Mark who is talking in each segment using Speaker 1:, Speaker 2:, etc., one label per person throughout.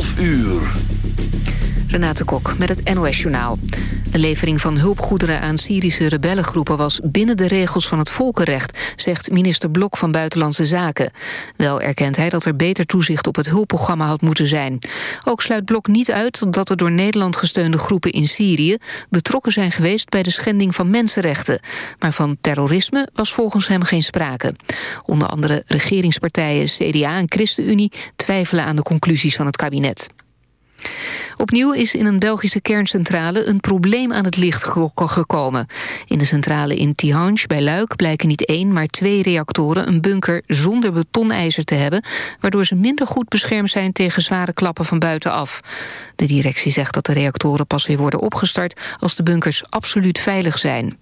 Speaker 1: 12 uur.
Speaker 2: Renate Kok met het NOS Journaal. De levering van hulpgoederen aan Syrische rebellengroepen... was binnen de regels van het volkenrecht, zegt minister Blok van Buitenlandse Zaken. Wel erkent hij dat er beter toezicht op het hulpprogramma had moeten zijn. Ook sluit Blok niet uit dat er door Nederland gesteunde groepen in Syrië... betrokken zijn geweest bij de schending van mensenrechten. Maar van terrorisme was volgens hem geen sprake. Onder andere regeringspartijen CDA en ChristenUnie... twijfelen aan de conclusies van het kabinet. Opnieuw is in een Belgische kerncentrale een probleem aan het licht gekomen. In de centrale in Tihange bij Luik blijken niet één, maar twee reactoren een bunker zonder betonijzer te hebben, waardoor ze minder goed beschermd zijn tegen zware klappen van buitenaf. De directie zegt dat de reactoren pas weer worden opgestart als de bunkers absoluut veilig zijn.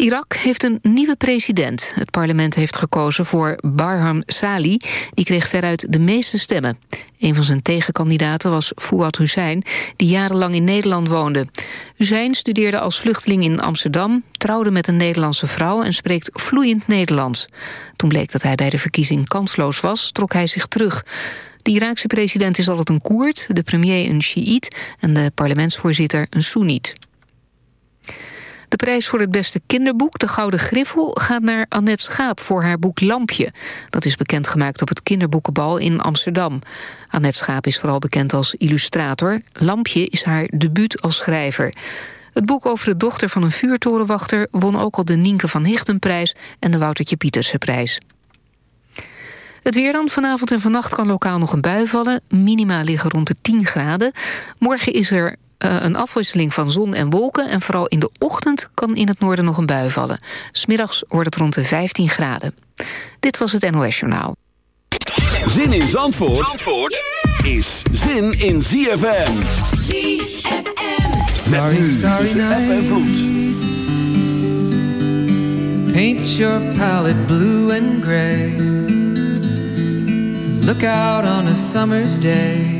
Speaker 2: Irak heeft een nieuwe president. Het parlement heeft gekozen voor Barham Sali. Die kreeg veruit de meeste stemmen. Een van zijn tegenkandidaten was Fouad Hussein... die jarenlang in Nederland woonde. Hussein studeerde als vluchteling in Amsterdam... trouwde met een Nederlandse vrouw en spreekt vloeiend Nederlands. Toen bleek dat hij bij de verkiezing kansloos was... trok hij zich terug... De Iraakse president is altijd een Koerd, de premier een Shiït... en de parlementsvoorzitter een Soeniet. De prijs voor het beste kinderboek, De Gouden Griffel... gaat naar Annette Schaap voor haar boek Lampje. Dat is bekendgemaakt op het kinderboekenbal in Amsterdam. Annette Schaap is vooral bekend als illustrator. Lampje is haar debuut als schrijver. Het boek over de dochter van een vuurtorenwachter... won ook al de Nienke van Hichtenprijs en de Woutertje Pietersenprijs. Het weer dan. Vanavond en vannacht kan lokaal nog een bui vallen. Minima liggen rond de 10 graden. Morgen is er uh, een afwisseling van zon en wolken... en vooral in de ochtend kan in het noorden nog een bui vallen. Smiddags wordt het rond de 15 graden. Dit was het NOS Journaal.
Speaker 1: Zin in Zandvoort, Zandvoort is zin in ZFM. ZFM. Met nu tussen app en vloed.
Speaker 3: Paint your palette blue and gray Look out on a summer's day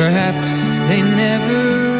Speaker 4: Perhaps they never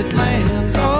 Speaker 5: it lands.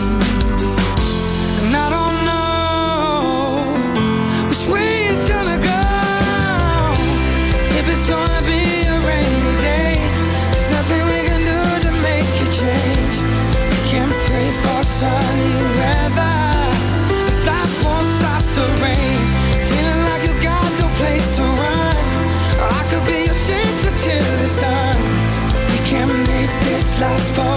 Speaker 6: Last forever.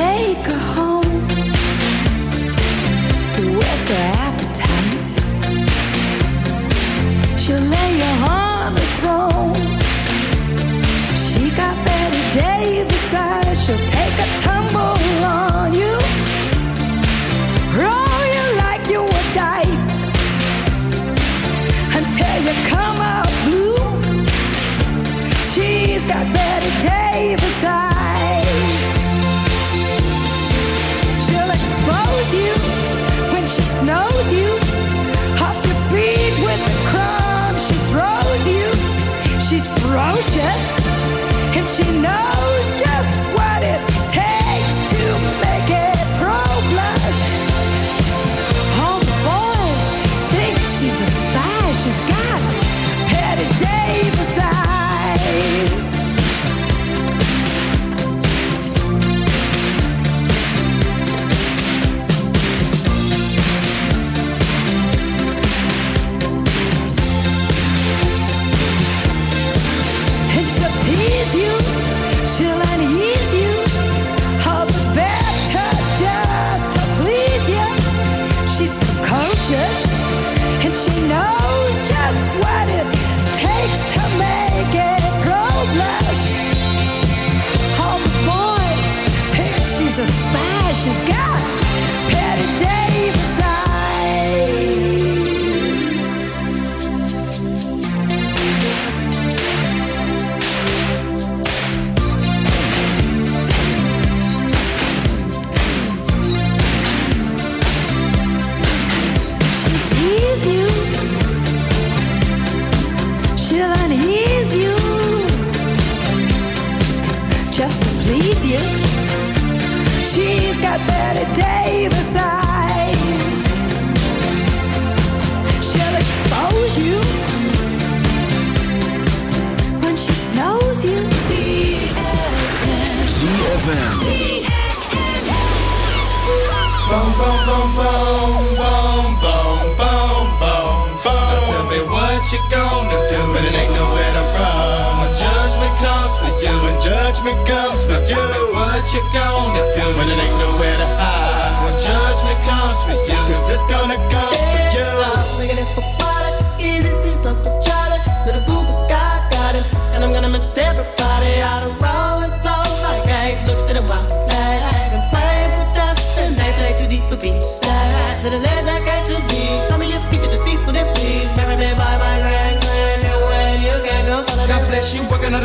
Speaker 7: take her home. With
Speaker 8: her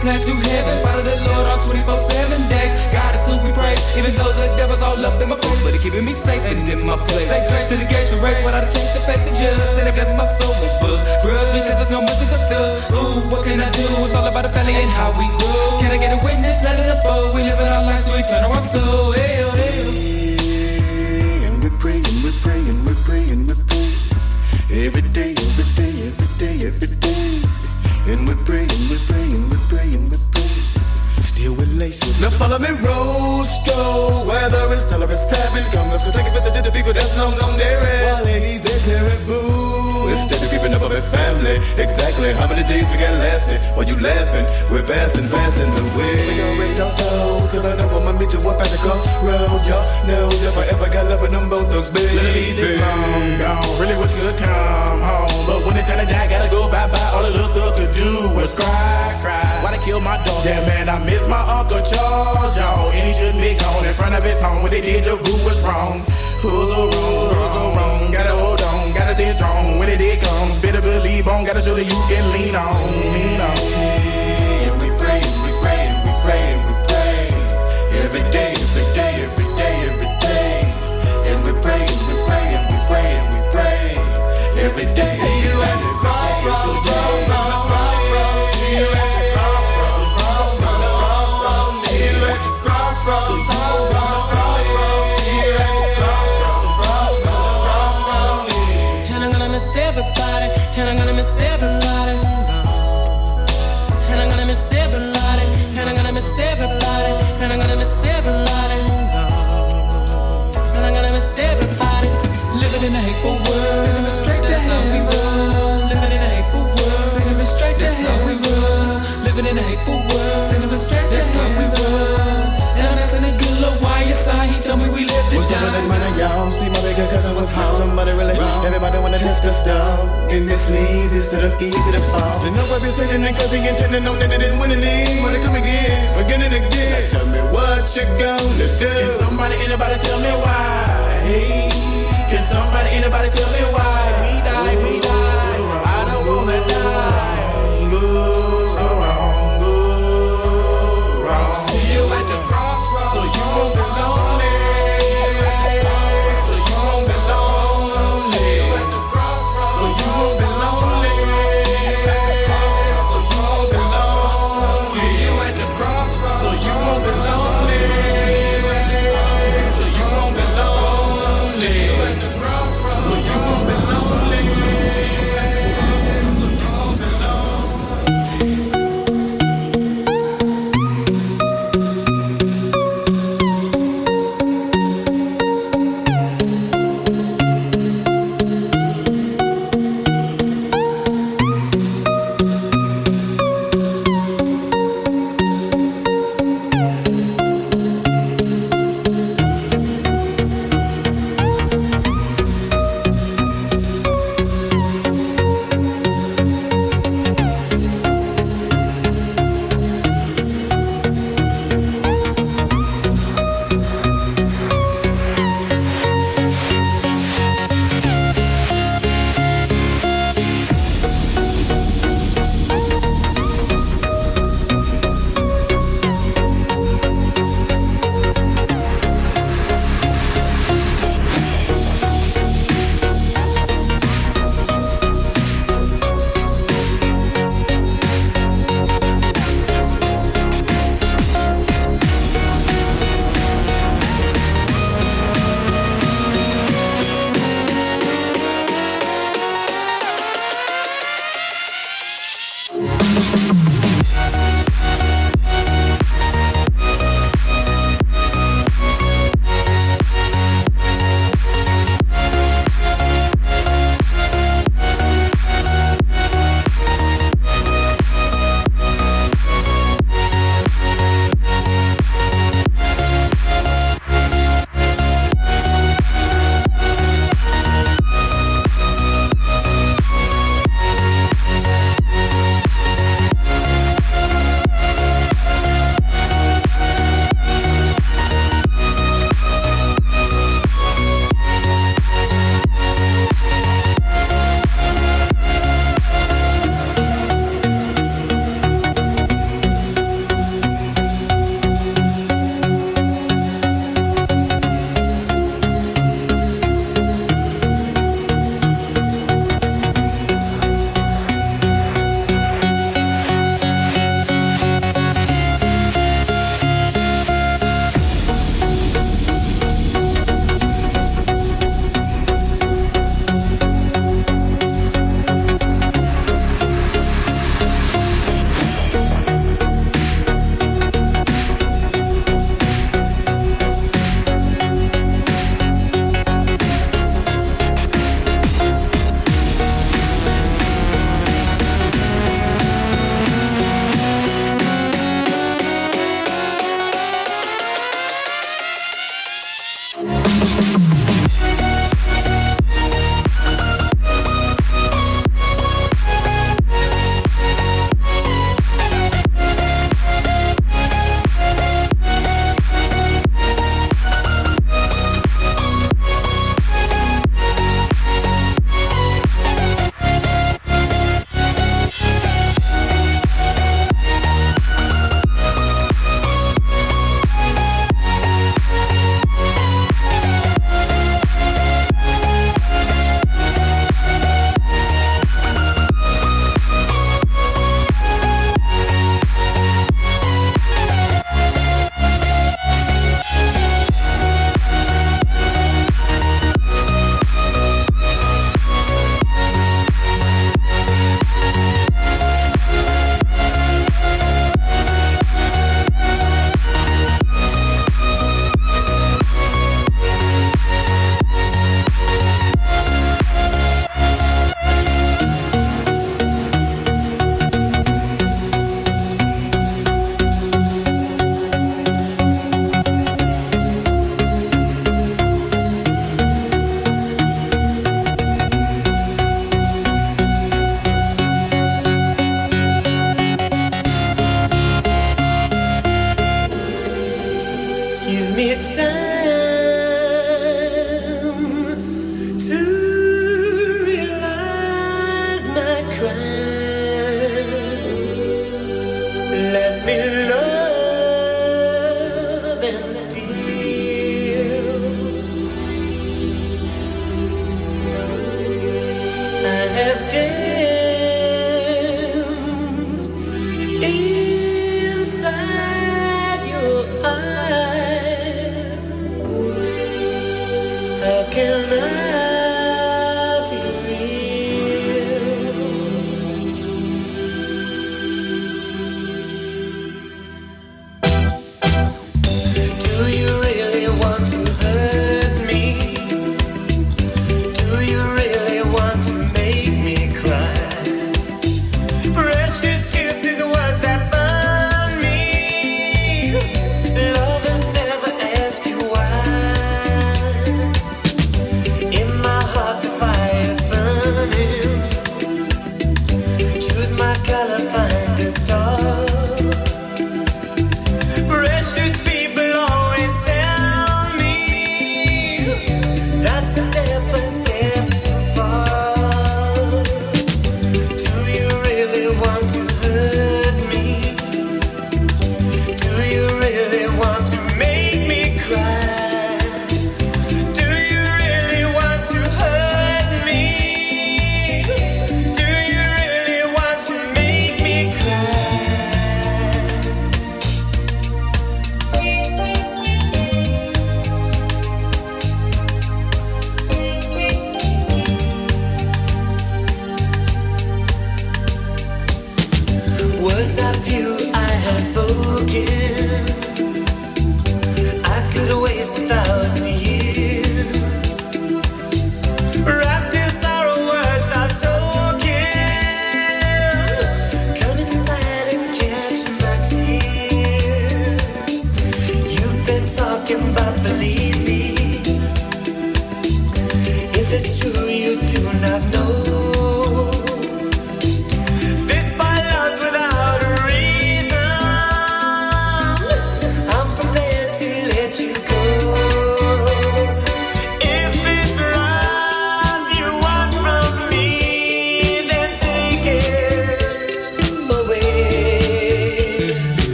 Speaker 9: plan to heaven. Follow the Lord on 24 7 days. God is who we praise, even though the devil's all up in my face. But he keeping me safe and in my place. Say grace to the gates we race without a change to face the judge. And it blesses my soul with books. Grudge because there's no mercy for thugs. Ooh, what can I do? It's all about the family and how we grow. Can I get a witness? Let it unfold. We live in our lives, we turn our soul. Hey, oh, hey, oh.
Speaker 10: And we're praying, we're praying, we're praying, we're praying. Every day, every day, every day, every day. And we're praying, we're praying, lace with Now follow me, Rostro. Weather is tolerance, having come. Let's go take a visit to the people that's long gone there. While ladies, they're terrible. Instead of keeping up with family, exactly how many days we got lasting? While you laughing, we're passing, passing the way. We gon' rest our souls, cause I know I'ma meet you up at the crossroad. Y'all know if I ever got love with them both thugs, baby.
Speaker 11: Little Eazy, long gone. Really wish you could come home. But when it's time to die, gotta go bye bye. All the little thug could do was cry, cry. Why they kill my dog? Yeah, man, I miss my Uncle y'all. Shouldn't be gone in front of his home. When they did, the rule was wrong. Who's the wrong? Who's wrong? Gotta hold on, gotta stay strong. When it did comes, better believe on. Gotta show that you can lean on,
Speaker 9: down.
Speaker 10: money, y'all? See my bigger cousin was home. Somebody really wrong. Everybody wanna test the stuff. And this sneeze instead of easy to fall. The number been sitting and cause he intended on that it didn't win any. Wanna come again, again and again. Now tell me what you gonna do.
Speaker 11: Can somebody, anybody tell me why? Hey, can somebody, anybody tell me why?